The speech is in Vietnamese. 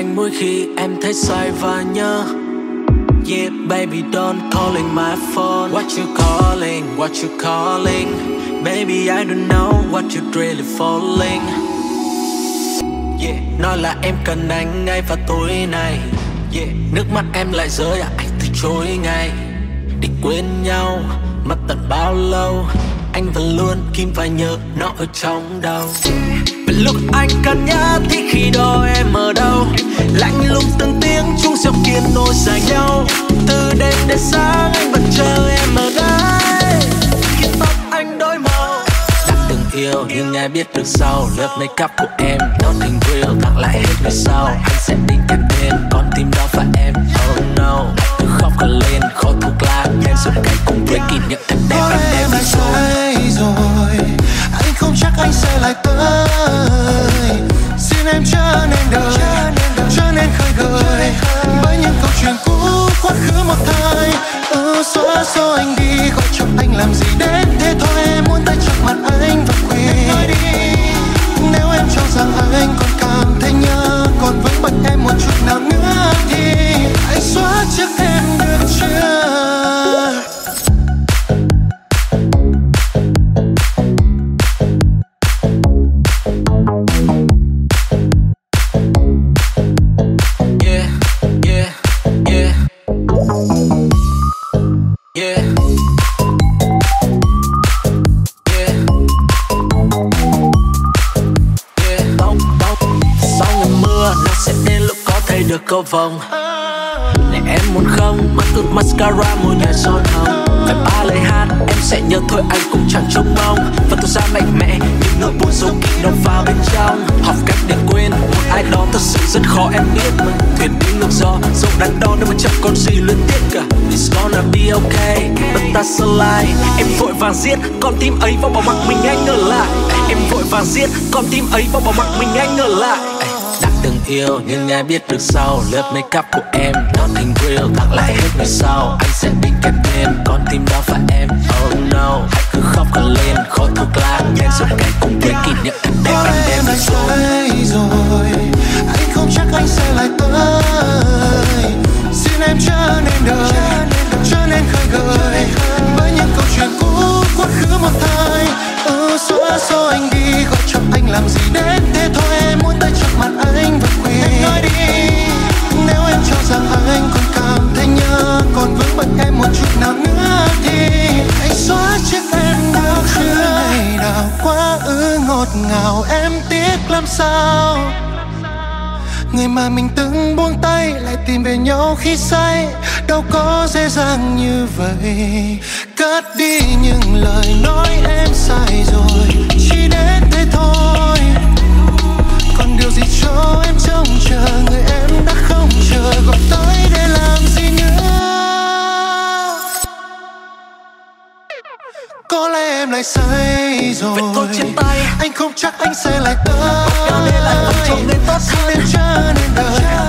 anh mỗi khi em thấy sai và nhớ Yeah, baby, don't calling my phone. What you calling? What you calling? Baby, I don't know what you really falling. Yeah, nói là em cần anh ngay vào tối nay. Yeah, nước mắt em lại rơi à anh từ chối ngay. Để quên nhau, mất tận bao lâu? Anh vẫn luôn kim và nhớ nó ở trong đầu. yeah lúc anh cần nhớ thì khi đó em ở đâu? lạnh lùng từng tiếng chung xeo kiên nối dài nhau. Từ đêm đến sáng anh vẫn chờ em ở đây. Khi tóc anh đổi màu. Đã từng yêu, nhưng ai biết được sau lớp make up của em nothing real tặng quá khứ một thời. Ừ, xóa xóa anh đi gọi cho anh làm gì đến thế thôi. Em muốn tay trước mặt đến lúc có thể được cầu vồng. Này em muốn không? Mắt ướt mascara môi nhà son hồng Phải ba lời hát, em sẽ nhớ thôi anh cũng chẳng trông mong. Và tôi ra mạnh mẽ, những nỗi buồn sâu kín nó vào bên trong. Học cách để quên, một ai đó thật sự rất khó em biết. Mà Thuyền đi ngược gió, dẫu đắn đo nếu mà chẳng còn gì luyến tiếc cả. It's gonna be okay, But that's a lie. Em vội vàng giết, con tim ấy vào bỏ mặc mình anh ở lại. Em vội vàng giết, con tim ấy vào bỏ mặc mình anh ở lại từng yêu nhưng ai biết được sau. Lớp make up của em nothing real tặng lại hết người sau. Anh sẽ đính kèm tên con tim đó và em. Oh no hãy cứ khóc cả lên khó thuộc lá nhen dùng cánh cùng với kỷ niệm thật đẹp anh đem đi rồi. rồi. Anh không chắc anh sẽ lại tới. Xin em trở nên đời trở nên khơi gợi. Bởi những câu chuyện cũ quá khứ một thời. Ừ, xóa xóa anh đi gọi cho anh làm gì đến ngào em tiếc làm sao? Người mà mình từng buông tay lại tìm về nhau khi say. Đâu có dễ dàng như vậy. Cất đi những lời nói lại say rồi. Vậy thôi chia tay. Anh không chắc anh sẽ lại tới. Nhau để lại phần trộm nên tốt xin em trở nên đời